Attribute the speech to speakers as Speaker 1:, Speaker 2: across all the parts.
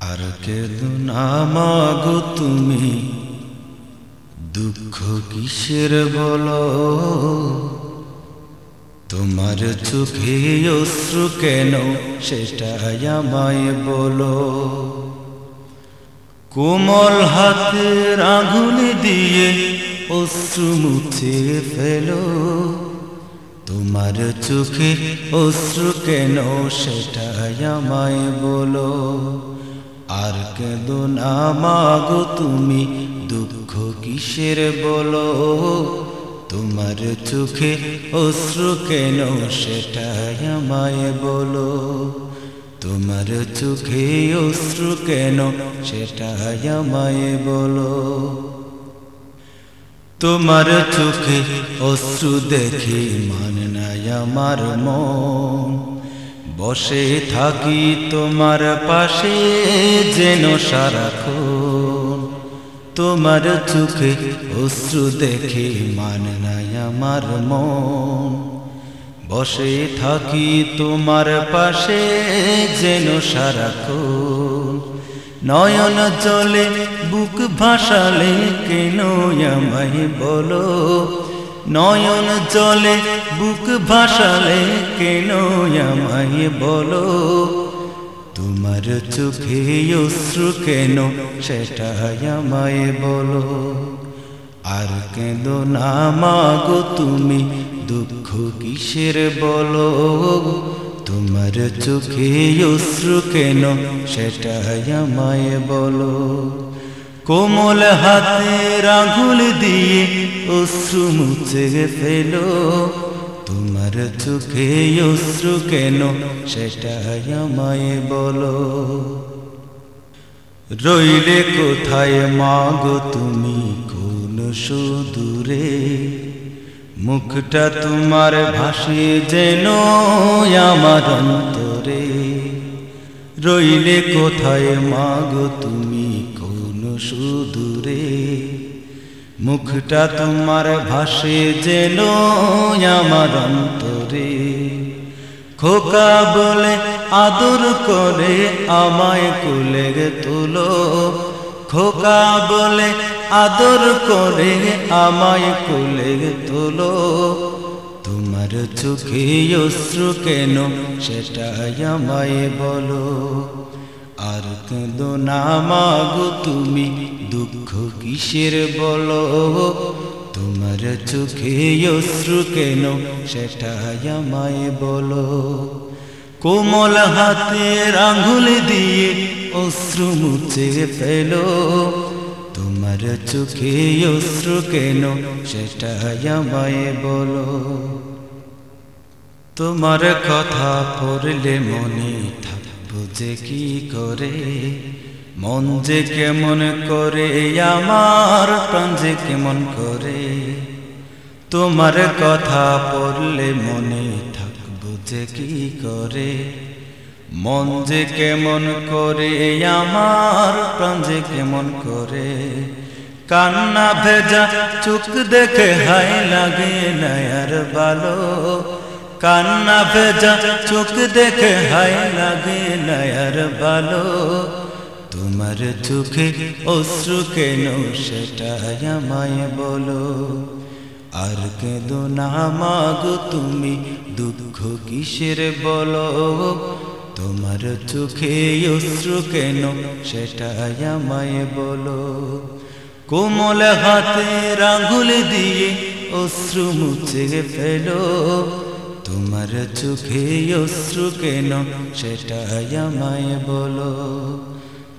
Speaker 1: আর কেদু নামাগো তুমি দুঃখ কিসের বলো? তোমার চোখে অশ্রু কেন সেটা আমায় বলো। কোমল হাতের আঙুল দিয়ে অশ্রু মুছে ফেলো। তোমার চোখে অশ্রু কেন সেটা আমায় বলো। আর কেঁদো না মাগো তুমি, দুঃখ কিসের বলো? তোমার চোখে অশ্রু কেন সেটা আমায় বলো? তোমার চোখে অশ্রু কেন সেটা আমায় বলো? তোমার চোখে অশ্রু দেখে মান নাই আমার মন। বসে থাকি তোমার পাশে, যেন সারাক্ষণ তোমার চোখে অশ্রু দেখে মান নাই আমার মন। বসে থাকি তোমার পাশে, যেন সারাক্ষণ নয়ন জলে বুক ভাসালে কেন আমায় বলো? নয়ন জলে বুক ভাসালে কেন আমায় বলো? তোমার চোখে অশ্রু কেন সেটা আমায় বলো? আর কেন না মাগো তুমি, দুঃখ কিসের বলো? তোমার চোখে অশ্রু কেন সেটা আমায় বলো? কোমল হাতে আঙুল দিয়ে অশ্রু মুছে ফেলো। তোমার চোখে অশ্রু কেন সেটা আমায় বলো। রইলে কোথায় মাগো তুমি, কোন সুদূরে? মুখটা তোমার ভাসে যেন আমার অন্তরে। রইলে কোথায় মাগো তুমি সুদূরে, মুখটা তোমার ভাসে যেন আমার অন্তরে। খোকা বলে, আদর করে আমায় কুলে তুলো। খোকা বলে, আদর করে আমায় কুলে তোলো। তোমার চোখে অশ্রু কেন সেটা আমায় বলো। আর কেঁদো না মাগো তুমি, দুঃখ কিসের বলো? তোমার চোখে অশ্রু কেন সেটা আমায় বলো। কোমল হাতের আঙুল দিয়ে অশ্রু মুছে ফেলো। তোমার চোখে অশ্রু কেন সেটা আমায় বলো। তোমার কথা পড়লে মনে থাকব যে কি করে? মন যে কেমন করে, আমার প্রাণ যে কেমন করে? তোমার কথা পড়লে মনে থাকব যে কি করে? মন যে কেমন করে, আমার প্রাণ যে কেমন করে? কান্না ভেজা চুক দেখে হাই লাগে নয়ার বালো কান্না ভেজা চোখ দেখে হাই লাগে নয়ার বালো। তোমার চোখে অশ্রু কেন সেটা আমায় বলো। আর কেঁদো না মাগো তুমি দুঃখ কিসের বলো। তোমার চোখে অশ্রু কেন সেটা আমায় বলো। কোমল হাতের আঙুল দিয়ে অশ্রু মুছে ফেলো। তোমার চোখে অশ্রু কেন? সেটা আমায় বলো।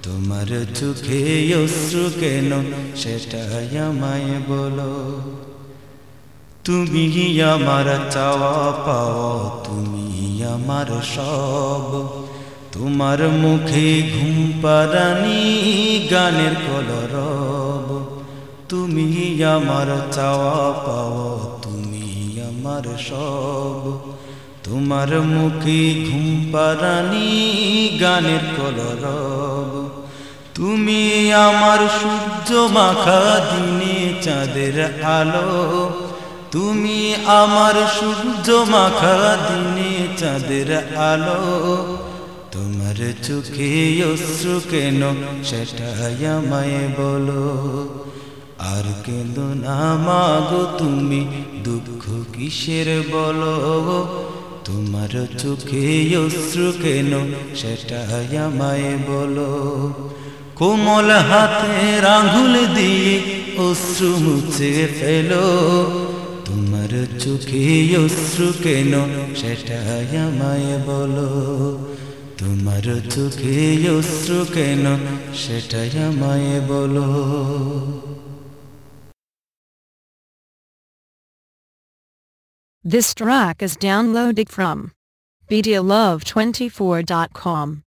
Speaker 1: তোমার চোখে অশ্রু কেন? সেটা আমায় বলো। তুমি আমার চাওয়া পাওয়া, তুমি আমার সব। তোমার মুখে ঘুম পারানি গানের কলরব। তুমি আমার চাওয়া পাওয়া আমার সব। তোমার মুখে ঘুম পারানি গানের কলরব। তুমি আমার সূর্য মাখা দিনে চাঁদের আলো। তুমি আমার সূর্য মাখা দিনে চাঁদের আলো। তোমার চোখে অশ্রু কেন, সেটাই আমায় বলো। আর কেন না মাগো তুমি, দুঃখ কিসের বলো? তোমার চোখে অশ্রু কেন সেটাই আমায় বলো। কোমল হাতে আঙুল দিয়ে অশ্রু মুছে ফেলো। তোমার চোখে অশ্রু কেন সেটাই আমায় বলো। তোমার চোখে অশ্রু কেন সেটাই আমায় বলো।
Speaker 2: This track is downloaded from BDLove24.com.